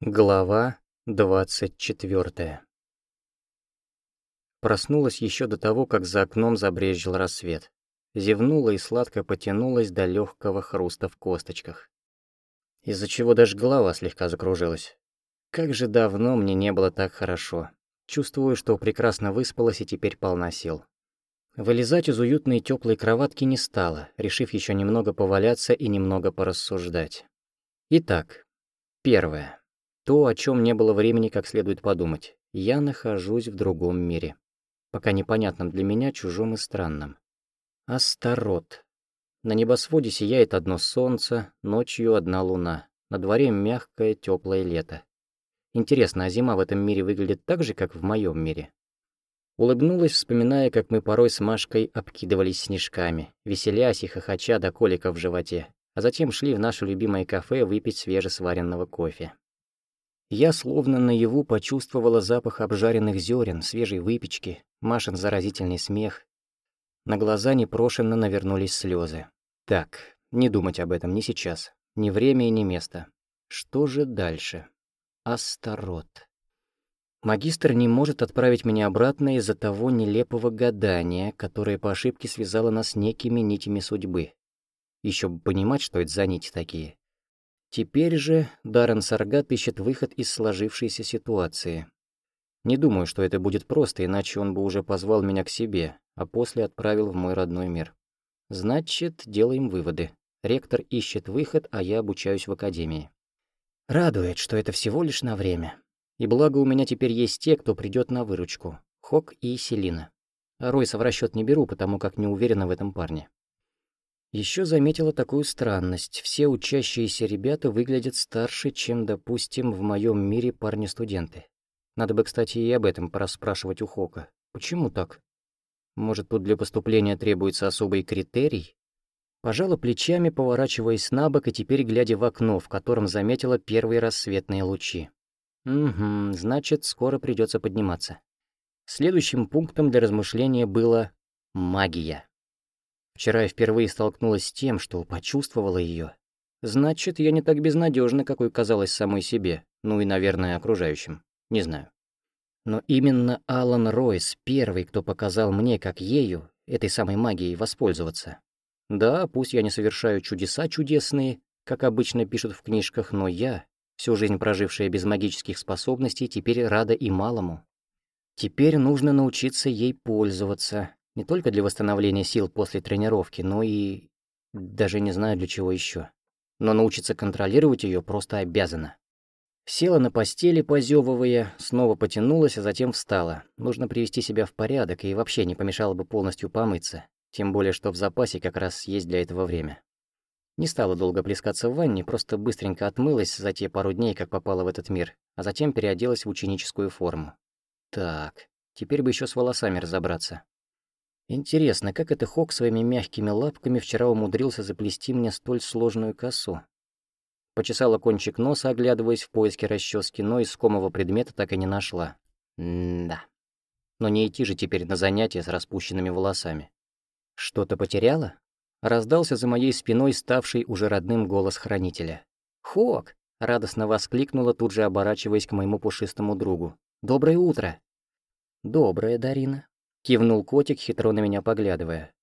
Глава двадцать четвертая. Проснулась еще до того, как за окном забрезжил рассвет. Зевнула и сладко потянулась до легкого хруста в косточках. Из-за чего даже голова слегка закружилась. Как же давно мне не было так хорошо. Чувствую, что прекрасно выспалась и теперь полна сил. Вылезать из уютной теплой кроватки не стала, решив еще немного поваляться и немного порассуждать. Итак, первое. То, о чем не было времени как следует подумать. Я нахожусь в другом мире. Пока непонятном для меня, чужом и странном. Астарот. На небосводе сияет одно солнце, ночью одна луна. На дворе мягкое, теплое лето. Интересно, а зима в этом мире выглядит так же, как в моем мире? Улыбнулась, вспоминая, как мы порой с Машкой обкидывались снежками, веселясь и хохоча до колика в животе, а затем шли в наше любимое кафе выпить свежесваренного кофе. Я словно наяву почувствовала запах обжаренных зерен, свежей выпечки, Машин заразительный смех. На глаза непрошенно навернулись слезы. Так, не думать об этом ни сейчас, ни время и ни место. Что же дальше? Астарот. Магистр не может отправить меня обратно из-за того нелепого гадания, которое по ошибке связало нас некими нитями судьбы. Еще бы понимать, что это за нити такие. Теперь же Даррен Саргат ищет выход из сложившейся ситуации. Не думаю, что это будет просто, иначе он бы уже позвал меня к себе, а после отправил в мой родной мир. Значит, делаем выводы. Ректор ищет выход, а я обучаюсь в академии. Радует, что это всего лишь на время. И благо у меня теперь есть те, кто придет на выручку. Хок и Селина. Ройса в расчет не беру, потому как не уверена в этом парне. Еще заметила такую странность. Все учащиеся ребята выглядят старше, чем, допустим, в моем мире парни-студенты. Надо бы, кстати, и об этом пораспрашивать у Хока. Почему так? Может, тут для поступления требуется особый критерий? Пожала плечами, поворачиваясь на бок и теперь глядя в окно, в котором заметила первые рассветные лучи. Угу, значит, скоро придется подниматься. Следующим пунктом для размышления было магия. Вчера я впервые столкнулась с тем, что почувствовала ее. Значит, я не так безнадежна, какой казалась самой себе, ну и, наверное, окружающим. Не знаю. Но именно Алан Ройс первый, кто показал мне, как ею, этой самой магией, воспользоваться. Да, пусть я не совершаю чудеса чудесные, как обычно пишут в книжках, но я, всю жизнь прожившая без магических способностей, теперь рада и малому. Теперь нужно научиться ей пользоваться, не только для восстановления сил после тренировки, но и... даже не знаю для чего еще. Но научиться контролировать ее просто обязана. Села на постели, позевывая, снова потянулась, а затем встала. Нужно привести себя в порядок, и вообще не помешало бы полностью помыться. Тем более, что в запасе как раз есть для этого время. Не стала долго плескаться в ванне, просто быстренько отмылась за те пару дней, как попала в этот мир, а затем переоделась в ученическую форму. Так, теперь бы еще с волосами разобраться. Интересно, как это Хок своими мягкими лапками вчера умудрился заплести мне столь сложную косу? Почесала кончик носа, оглядываясь в поиске расчески, но искомого предмета так и не нашла. М-да. Но не идти же теперь на занятия с распущенными волосами. Что-то потеряла? Раздался за моей спиной ставший уже родным голос хранителя. «Хок!» — радостно воскликнула, тут же оборачиваясь к моему пушистому другу. «Доброе утро!» «Доброе, Дарина», Кивнул котик, хитро на меня поглядывая.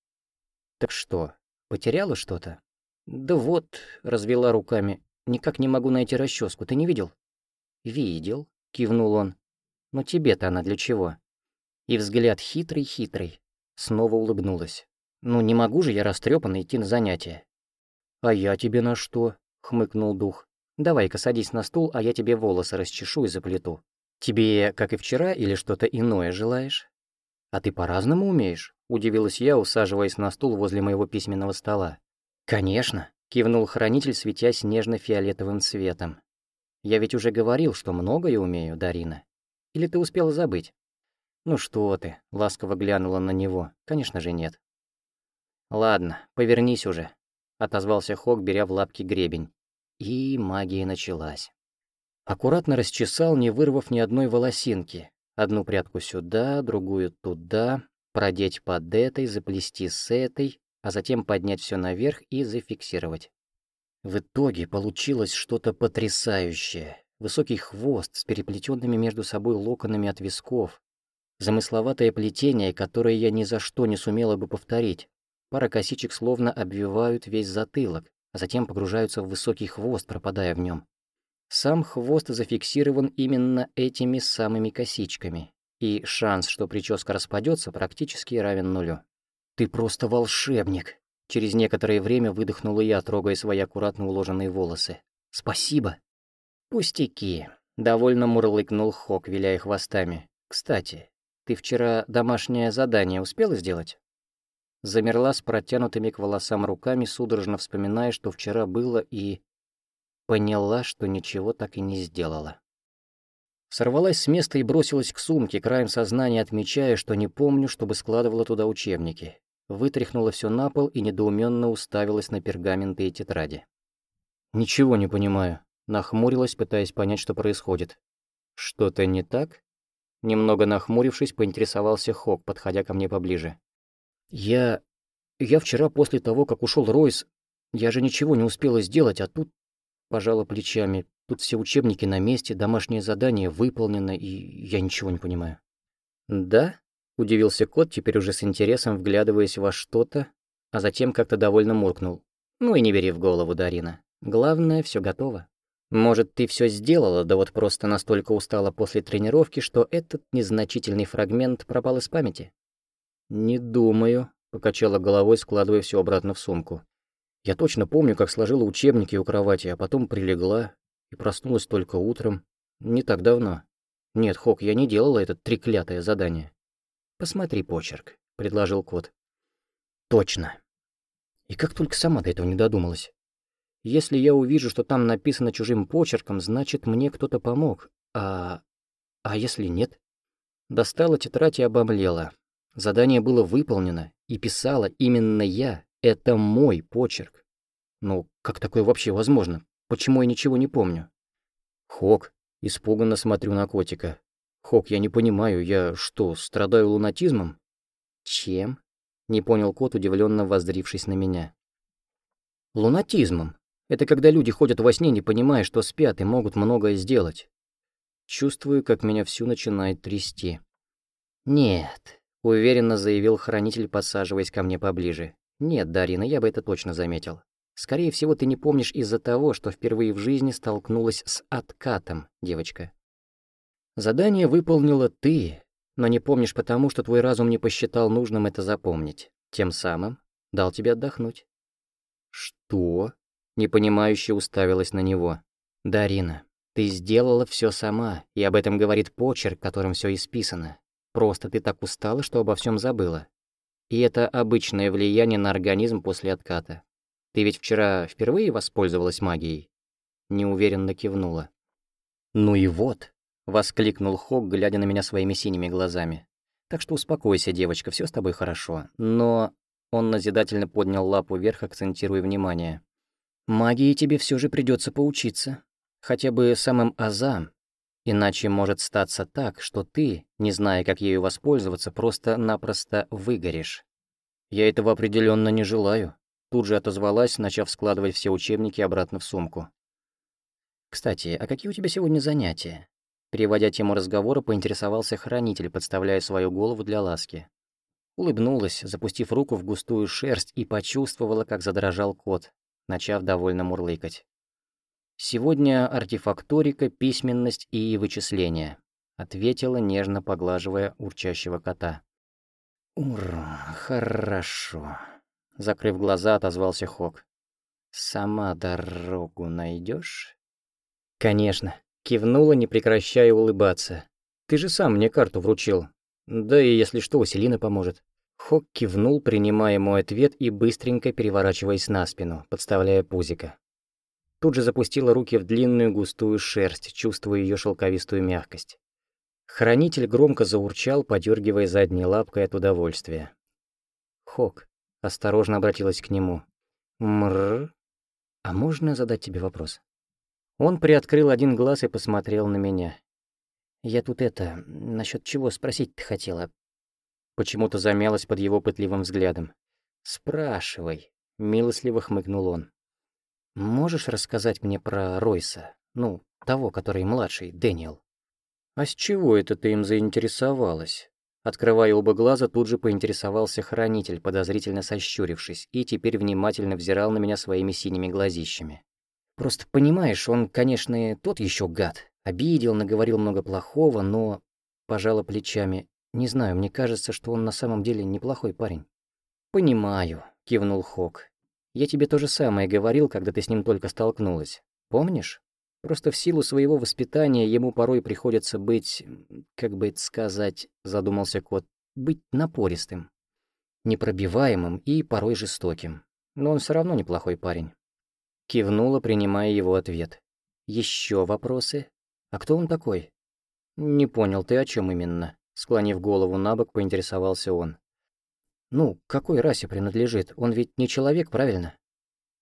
«Так что, потеряла что-то?» «Да вот», — развела руками, — «никак не могу найти расческу. Ты не видел?» «Видел», — кивнул он. «Но тебе-то она для чего?» И взгляд хитрый-хитрый. Снова улыбнулась. «Ну, не могу же я растрепанно идти на занятия». «А я тебе на что?» — хмыкнул дух. «Давай-ка садись на стул, а я тебе волосы расчешу и заплету. Тебе, как и вчера, или что-то иное желаешь?» «А ты по-разному умеешь?» — удивилась я, усаживаясь на стул возле моего письменного стола. «Конечно», — кивнул хранитель, светясь нежно-фиолетовым цветом. «Я ведь уже говорил, что многое умею, Дарина. Или ты успела забыть?» «Ну что ты», — ласково глянула на него. «Конечно же нет». «Ладно, повернись уже», — отозвался Хок, беря в лапки гребень. И магия началась. Аккуратно расчесал, не вырвав ни одной волосинки, Одну прядку сюда, другую туда, продеть под этой, заплести с этой, а затем поднять все наверх и зафиксировать. В итоге получилось что-то потрясающее. высокий хвост с переплетенными между собой локонами от висков, замысловатое плетение, которое я ни за что не сумела бы повторить. Пара косичек словно обвивают весь затылок, а затем погружаются в высокий хвост, пропадая в нем. Сам хвост зафиксирован именно этими самыми косичками, и шанс, что прическа распадется, практически равен нулю. «Ты просто волшебник!» Через некоторое время выдохнула я, трогая свои аккуратно уложенные волосы. «Спасибо!» «Пустяки!» — довольно мурлыкнул Хок, виляя хвостами. «Кстати, ты вчера домашнее задание успела сделать?» Замерла с протянутыми к волосам руками, судорожно вспоминая, что вчера было, и... Поняла, что ничего так и не сделала. Сорвалась с места и бросилась к сумке, краем сознания отмечая, что не помню, чтобы складывала туда учебники вытряхнула все на пол и недоуменно уставилась на пергаменты и тетради. «Ничего не понимаю», — нахмурилась, пытаясь понять, что происходит. «Что-то не так?» Немного нахмурившись, поинтересовался Хок, подходя ко мне поближе. «Я... я вчера после того, как ушел Ройс, я же ничего не успела сделать, а тут...» Пожала плечами. «Тут все учебники на месте, домашнее задание выполнено, и я ничего не понимаю». «Да?» Удивился кот, теперь уже с интересом вглядываясь во что-то, а затем как-то довольно муркнул. «Ну и не бери в голову, Дарина. Главное, все готово. Может, ты все сделала, да вот просто настолько устала после тренировки, что этот незначительный фрагмент пропал из памяти?» «Не думаю», — покачала головой, складывая все обратно в сумку. «Я точно помню, как сложила учебники у кровати, а потом прилегла и проснулась только утром. Не так давно. Нет, Хок, я не делала это треклятое задание». «Посмотри почерк», — предложил кот. «Точно. И как только сама до этого не додумалась. Если я увижу, что там написано чужим почерком, значит, мне кто-то помог. А... а если нет?» Достала тетрадь и обомлела. Задание было выполнено, и писала именно я. Это мой почерк. Ну, как такое вообще возможно? Почему я ничего не помню? Хок, испуганно смотрю на котика. «Хок, я не понимаю, я что, страдаю лунатизмом?» «Чем?» — не понял кот, удивленно воздрившись на меня. «Лунатизмом. Это когда люди ходят во сне, не понимая, что спят и могут многое сделать. Чувствую, как меня всю начинает трясти». «Нет», — уверенно заявил хранитель, подсаживаясь ко мне поближе. «Нет, Дарина, я бы это точно заметил. Скорее всего, ты не помнишь из-за того, что впервые в жизни столкнулась с откатом, девочка. Задание выполнила ты, но не помнишь потому, что твой разум не посчитал нужным это запомнить. Тем самым дал тебе отдохнуть. Что? Непонимающе уставилась на него. Дарина, ты сделала все сама, и об этом говорит почерк, которым все исписано. Просто ты так устала, что обо всем забыла. И это обычное влияние на организм после отката. Ты ведь вчера впервые воспользовалась магией? Неуверенно кивнула. Ну и вот, — воскликнул Хок, глядя на меня своими синими глазами. «Так что успокойся, девочка, все с тобой хорошо. Но...» Он назидательно поднял лапу вверх, акцентируя внимание. «Магии тебе все же придется поучиться. Хотя бы самым азам. Иначе может статься так, что ты, не зная, как ею воспользоваться, просто-напросто выгоришь. Я этого определенно не желаю». Тут же отозвалась, начав складывать все учебники обратно в сумку. «Кстати, а какие у тебя сегодня занятия?» Переводя тему разговора, поинтересовался хранитель, подставляя свою голову для ласки. Улыбнулась, запустив руку в густую шерсть, и почувствовала, как задрожал кот, начав довольно мурлыкать. «Сегодня артефакторика, письменность и вычисления», — ответила, нежно поглаживая урчащего кота. «Ур, хорошо», — закрыв глаза, отозвался Хок. «Сама дорогу найдешь? «Конечно», Кивнула, не прекращая улыбаться. «Ты же сам мне карту вручил. Да и если что, Василина поможет». Хок кивнул, принимая мой ответ и быстренько переворачиваясь на спину, подставляя пузико. Тут же запустила руки в длинную густую шерсть, чувствуя ее шелковистую мягкость. Хранитель громко заурчал, подергивая задней лапкой от удовольствия. «Хок», — осторожно обратилась к нему. «Мррр, а можно задать тебе вопрос?» Он приоткрыл один глаз и посмотрел на меня. «Я тут это... насчет чего спросить-то хотела?» Почему-то замялась под его пытливым взглядом. «Спрашивай», — милостливо хмыкнул он. «Можешь рассказать мне про Ройса? Ну, того, который младший, Дэниел. «А с чего это ты им заинтересовалась?» Открывая оба глаза, тут же поинтересовался хранитель, подозрительно сощурившись, и теперь внимательно взирал на меня своими синими глазищами. «Просто понимаешь, он, конечно, тот еще гад. Обидел, наговорил много плохого, но...» Пожала плечами. «Не знаю, мне кажется, что он на самом деле неплохой парень». «Понимаю», — кивнул Хок. «Я тебе то же самое говорил, когда ты с ним только столкнулась. Помнишь? Просто в силу своего воспитания ему порой приходится быть, как бы это сказать, задумался кот, быть напористым, непробиваемым и порой жестоким. Но он все равно неплохой парень. Кивнула, принимая его ответ. Еще вопросы? А кто он такой? Не понял, ты о чем именно? Склонив голову на бок, поинтересовался он. Ну, какой расе принадлежит? Он ведь не человек, правильно?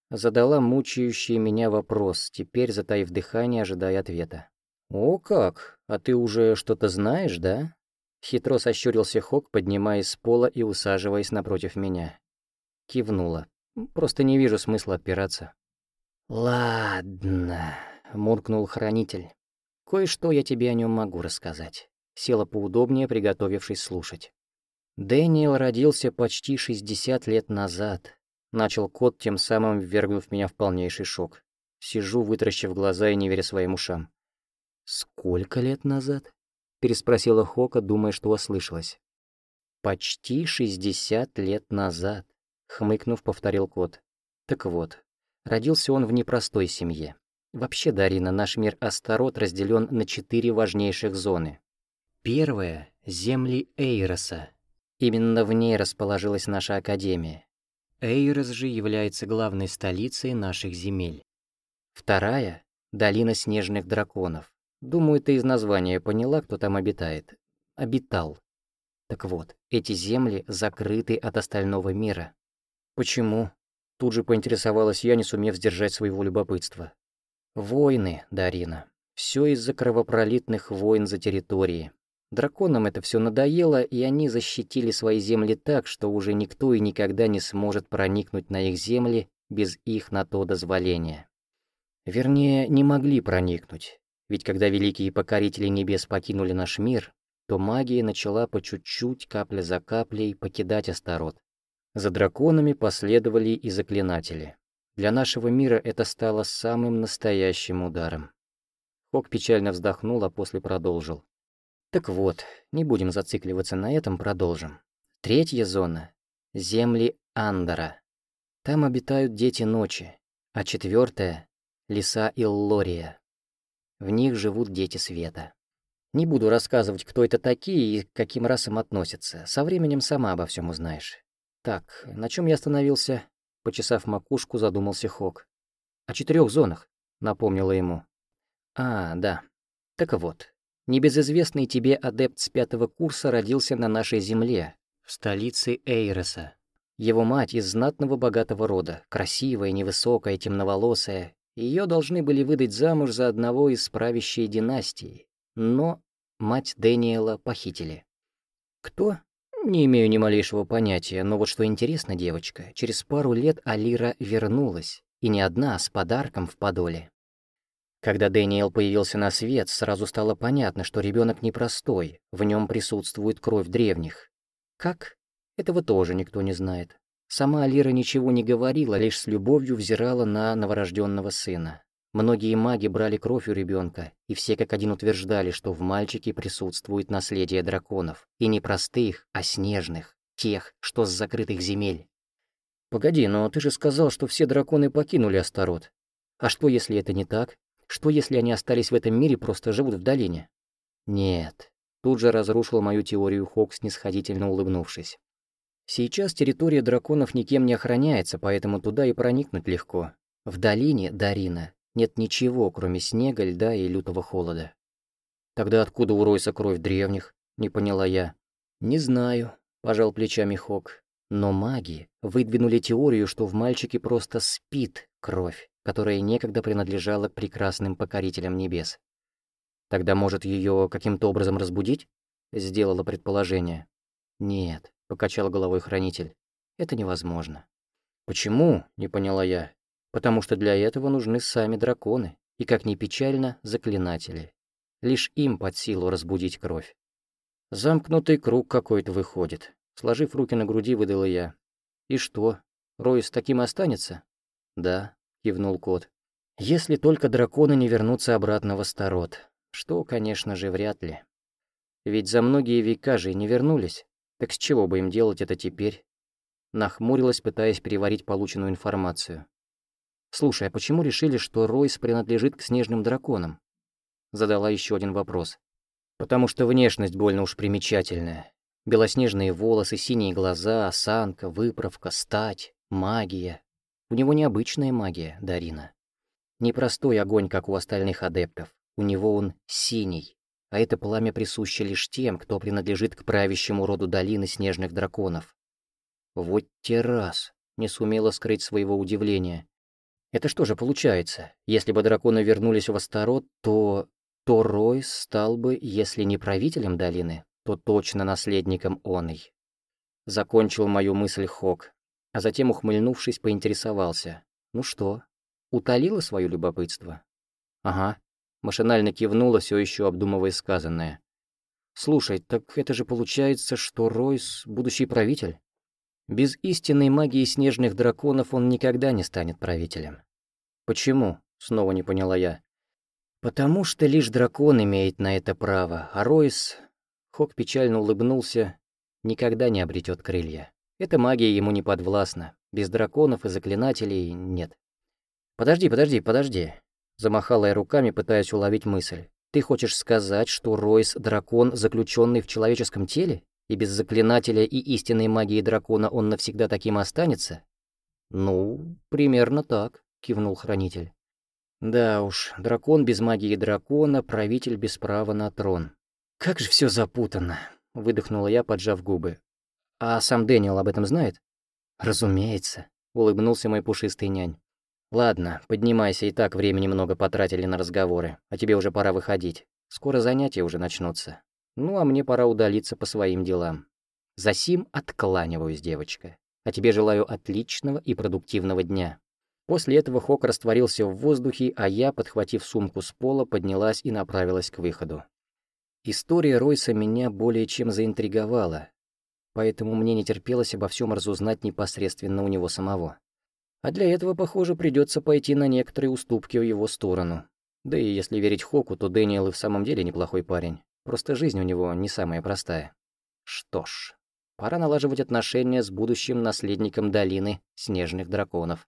Задала мучающий меня вопрос, теперь затаив дыхание, ожидая ответа. «О как! А ты уже что-то знаешь, да?» Хитро сощурился Хок, поднимаясь с пола и усаживаясь напротив меня. Кивнула. «Просто не вижу смысла отпираться». «Ладно», — муркнул хранитель. «Кое-что я тебе о нем могу рассказать». Села поудобнее, приготовившись слушать. Дэниел родился почти 60 лет назад, Начал кот, тем самым ввергнув меня в полнейший шок. Сижу, вытаращив глаза и не веря своим ушам. «Сколько лет назад?» — переспросила Хока, думая, что ослышалась. «Почти шестьдесят лет назад», — хмыкнув, повторил кот. «Так вот, родился он в непростой семье. Вообще, Дарина, наш мир Астарот разделен на четыре важнейших зоны. Первая — земли Эйроса. Именно в ней расположилась наша Академия. Эйрос же является главной столицей наших земель. Вторая — долина снежных драконов. Думаю, ты из названия поняла, кто там обитает. Обитал. Так вот, эти земли закрыты от остального мира. Почему? Тут же поинтересовалась я, не сумев сдержать своего любопытства. Войны, Дарина. Все из-за кровопролитных войн за территории. Драконам это все надоело, и они защитили свои земли так, что уже никто и никогда не сможет проникнуть на их земли без их на то дозволения. Вернее, не могли проникнуть, ведь когда великие покорители небес покинули наш мир, то магия начала по чуть-чуть, капля за каплей, покидать Астарот. За драконами последовали и заклинатели. Для нашего мира это стало самым настоящим ударом. Хок печально вздохнул, а после продолжил. Так вот, не будем зацикливаться на этом, продолжим. Третья зона — земли Андора. Там обитают дети ночи, а четвертая — леса Иллория. В них живут дети света. Не буду рассказывать, кто это такие и к каким расам относятся. Со временем сама обо всем узнаешь. Так, на чем я остановился? Почесав макушку, задумался Хок. О четырех зонах, напомнила ему. А, да. Так вот, Небезызвестный тебе адепт с пятого курса родился на нашей земле, в столице Эйроса. Его мать из знатного богатого рода, красивая, невысокая, темноволосая. Ее должны были выдать замуж за одного из правящей династии. Но мать Дэниела похитили. Кто? Не имею ни малейшего понятия, но вот что интересно, девочка, через пару лет Алира вернулась, и не одна, а с подарком в подоле. Когда Дэниел появился на свет, сразу стало понятно, что ребенок непростой, в нем присутствует кровь древних. Как? Этого тоже никто не знает. Сама Алира ничего не говорила, лишь с любовью взирала на новорожденного сына. Многие маги брали кровь у ребенка, и все как один утверждали, что в мальчике присутствует наследие драконов, и не простых, а снежных, тех, что с закрытых земель. «Погоди, но ты же сказал, что все драконы покинули Астарот. А что, если это не так? Что если они остались в этом мире просто живут в долине? Нет. Тут же разрушил мою теорию Хок, снисходительно улыбнувшись. Сейчас территория драконов никем не охраняется, поэтому туда и проникнуть легко. В долине, Дарина, нет ничего, кроме снега, льда и лютого холода. Тогда откуда у Ройса кровь древних? Не поняла я. Не знаю, пожал плечами Хок. Но маги выдвинули теорию, что в мальчике просто спит кровь которая некогда принадлежала прекрасным покорителям небес. Тогда, может, ее каким-то образом разбудить? Сделала предположение. Нет, покачал головой хранитель. Это невозможно. Почему? Не поняла я. Потому что для этого нужны сами драконы. И, как ни печально, заклинатели. Лишь им под силу разбудить кровь. Замкнутый круг какой-то выходит. Сложив руки на груди, выдала я. «И что, Рой с таким останется?» «Да», — кивнул кот. «Если только драконы не вернутся обратно в Астарот, что, конечно же, вряд ли. Ведь за многие века же и не вернулись, так с чего бы им делать это теперь?» Нахмурилась, пытаясь переварить полученную информацию. «Слушай, а почему решили, что Ройс принадлежит к снежным драконам?» Задала еще один вопрос. «Потому что внешность больно уж примечательная. Белоснежные волосы, синие глаза, осанка, выправка, стать, магия. У него необычная магия, Дарина. Непростой огонь, как у остальных адептов. У него он синий, а это пламя присуще лишь тем, кто принадлежит к правящему роду долины снежных драконов. Вот те раз не сумела скрыть своего удивления. Это что же получается? Если бы драконы вернулись в Астарот, то... то Ройс стал бы, если не правителем долины, то точно наследником оной. Закончил мою мысль Хок, а затем, ухмыльнувшись, поинтересовался. «Ну что, утолила свое любопытство?» «Ага», машинально кивнула, все еще обдумывая сказанное. «Слушай, так это же получается, что Ройс — будущий правитель? Без истинной магии снежных драконов он никогда не станет правителем». «Почему?» — снова не поняла я. «Потому что лишь дракон имеет на это право, а Ройс Хок печально улыбнулся, никогда не обретет крылья. Эта магия ему не подвластна. Без драконов и заклинателей нет. «Подожди, подожди, подожди», — замахала я руками, пытаясь уловить мысль. «Ты хочешь сказать, что Ройс — дракон, заключенный в человеческом теле? И без заклинателя и истинной магии дракона он навсегда таким останется?» «Ну, примерно так», — кивнул хранитель. «Да уж, дракон без магии дракона, правитель без права на трон. «Как же все запутанно», — выдохнула я, поджав губы. «А сам Дэниел об этом знает?» «Разумеется», — улыбнулся мой пушистый нянь. «Ладно, поднимайся, и так времени много потратили на разговоры, а тебе уже пора выходить. Скоро занятия уже начнутся. Ну, а мне пора удалиться по своим делам. Засим откланиваюсь, девочка. А тебе желаю отличного и продуктивного дня». После этого Хок растворился в воздухе, а я, подхватив сумку с пола, поднялась и направилась к выходу. История Ройса меня более чем заинтриговала, поэтому мне не терпелось обо всем разузнать непосредственно у него самого. А для этого, похоже, придется пойти на некоторые уступки в его сторону. Да и если верить Хоку, то Дэниел и в самом деле неплохой парень. Просто жизнь у него не самая простая. Что ж, пора налаживать отношения с будущим наследником долины снежных драконов.